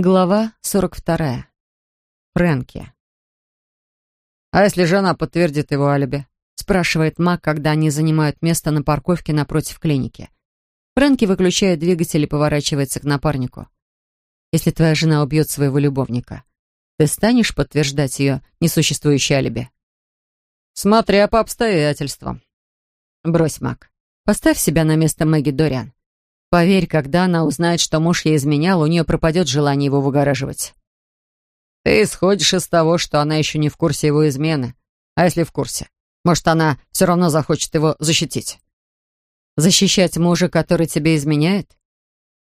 Глава 42. Фрэнки. «А если жена подтвердит его алиби?» спрашивает Мак, когда они занимают место на парковке напротив клиники. Фрэнки выключает двигатель и поворачивается к напарнику. «Если твоя жена убьет своего любовника, ты станешь подтверждать ее несуществующее алиби?» «Смотря по обстоятельствам». «Брось, Мак. Поставь себя на место Мэгги Дориан. Поверь, когда она узнает, что муж ей изменял, у нее пропадет желание его выгораживать. Ты исходишь из того, что она еще не в курсе его измены. А если в курсе? Может, она все равно захочет его защитить? Защищать мужа, который тебе изменяет?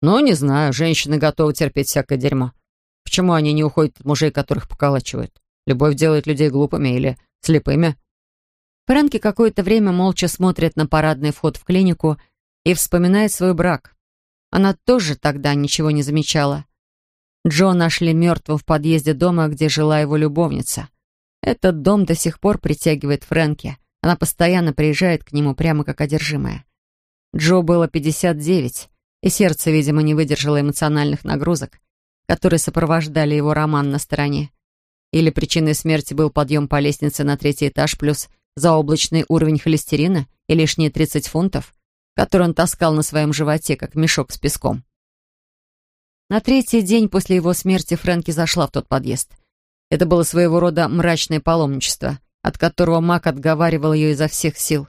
Ну, не знаю, женщины готовы терпеть всякое дерьмо. Почему они не уходят от мужей, которых поколачивают? Любовь делает людей глупыми или слепыми? Фрэнки какое-то время молча смотрит на парадный вход в клинику и вспоминает свой брак. Она тоже тогда ничего не замечала. Джо нашли мертвым в подъезде дома, где жила его любовница. Этот дом до сих пор притягивает Фрэнки. Она постоянно приезжает к нему прямо как одержимая. Джо было 59, и сердце, видимо, не выдержало эмоциональных нагрузок, которые сопровождали его роман на стороне. Или причиной смерти был подъем по лестнице на третий этаж плюс заоблачный уровень холестерина и лишние 30 фунтов, который он таскал на своем животе, как мешок с песком. На третий день после его смерти Фрэнки зашла в тот подъезд. Это было своего рода мрачное паломничество, от которого Мак отговаривал ее изо всех сил.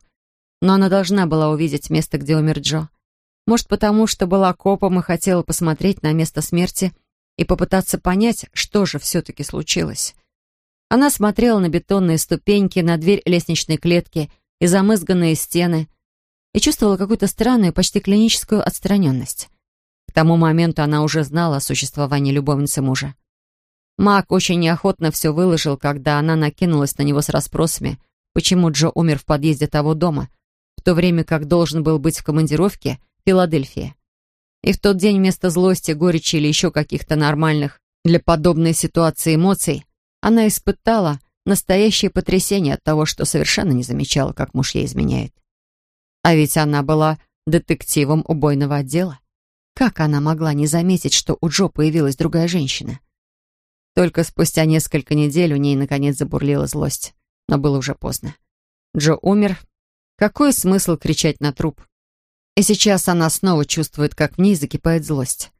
Но она должна была увидеть место, где умер Джо. Может, потому что была копом и хотела посмотреть на место смерти и попытаться понять, что же все-таки случилось. Она смотрела на бетонные ступеньки, на дверь лестничной клетки и замызганные стены — и чувствовала какую-то странную, почти клиническую отстраненность. К тому моменту она уже знала о существовании любовницы мужа. Мак очень неохотно все выложил, когда она накинулась на него с расспросами, почему Джо умер в подъезде того дома, в то время как должен был быть в командировке в Филадельфии. И в тот день вместо злости, горечи или еще каких-то нормальных для подобной ситуации эмоций она испытала настоящее потрясение от того, что совершенно не замечала, как муж ей изменяет. А ведь она была детективом убойного отдела. Как она могла не заметить, что у Джо появилась другая женщина? Только спустя несколько недель у ней наконец забурлила злость. Но было уже поздно. Джо умер. Какой смысл кричать на труп? И сейчас она снова чувствует, как в ней закипает злость.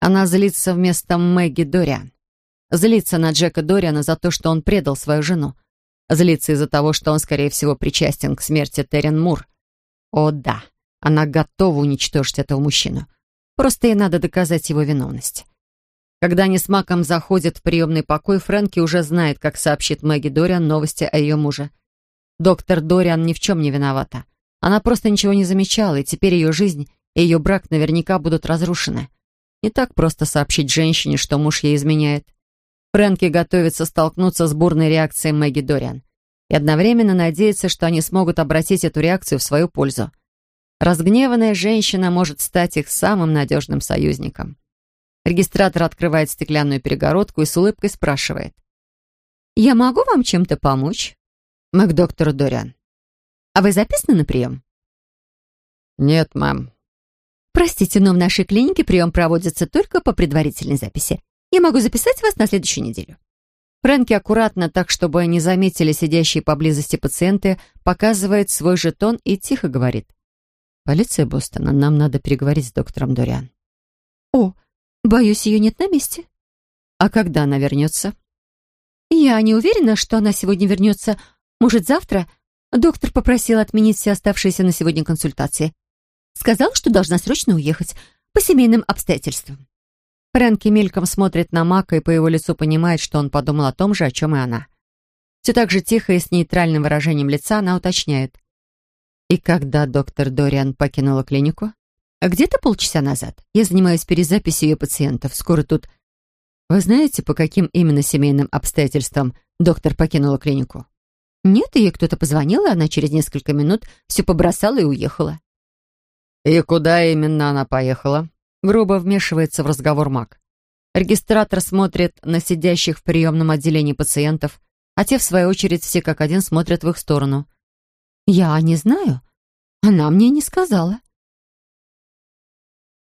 Она злится вместо Мэгги Дориан. Злится на Джека Дориана за то, что он предал свою жену. Злится из-за того, что он, скорее всего, причастен к смерти Террен Мур. О да, она готова уничтожить этого мужчину. Просто ей надо доказать его виновность. Когда они с Маком заходят в приемный покой, Фрэнки уже знает, как сообщит Мэгги Дориан новости о ее муже. Доктор Дориан ни в чем не виновата. Она просто ничего не замечала, и теперь ее жизнь и ее брак наверняка будут разрушены. Не так просто сообщить женщине, что муж ей изменяет. Фрэнки готовится столкнуться с бурной реакцией Мэгги Дориан и одновременно надеется, что они смогут обратить эту реакцию в свою пользу. Разгневанная женщина может стать их самым надежным союзником. Регистратор открывает стеклянную перегородку и с улыбкой спрашивает. «Я могу вам чем-то помочь?» «Мы к доктору Дориан». «А вы записаны на прием?» «Нет, мэм». «Простите, но в нашей клинике прием проводится только по предварительной записи. Я могу записать вас на следующую неделю». Фрэнки аккуратно, так чтобы не заметили сидящие поблизости пациенты, показывает свой жетон и тихо говорит. «Полиция Бостона, нам надо переговорить с доктором Дориан». «О, боюсь, ее нет на месте». «А когда она вернется?» «Я не уверена, что она сегодня вернется. Может, завтра?» Доктор попросил отменить все оставшиеся на сегодня консультации. Сказал, что должна срочно уехать по семейным обстоятельствам. Фрэнки мельком смотрит на Мака и по его лицу понимает, что он подумал о том же, о чем и она. Все так же тихо и с нейтральным выражением лица она уточняет. И когда доктор Дориан покинула клинику? Где-то полчаса назад. Я занимаюсь перезаписью ее пациентов. Скоро тут... Вы знаете, по каким именно семейным обстоятельствам доктор покинула клинику? Нет, ей кто-то позвонил, и она через несколько минут все побросала и уехала. «И куда именно она поехала?» Грубо вмешивается в разговор маг. Регистратор смотрит на сидящих в приемном отделении пациентов, а те, в свою очередь, все как один смотрят в их сторону. «Я не знаю. Она мне не сказала».